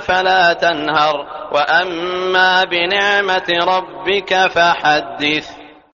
فلا تنهر وأما بنعمة ربك فحدث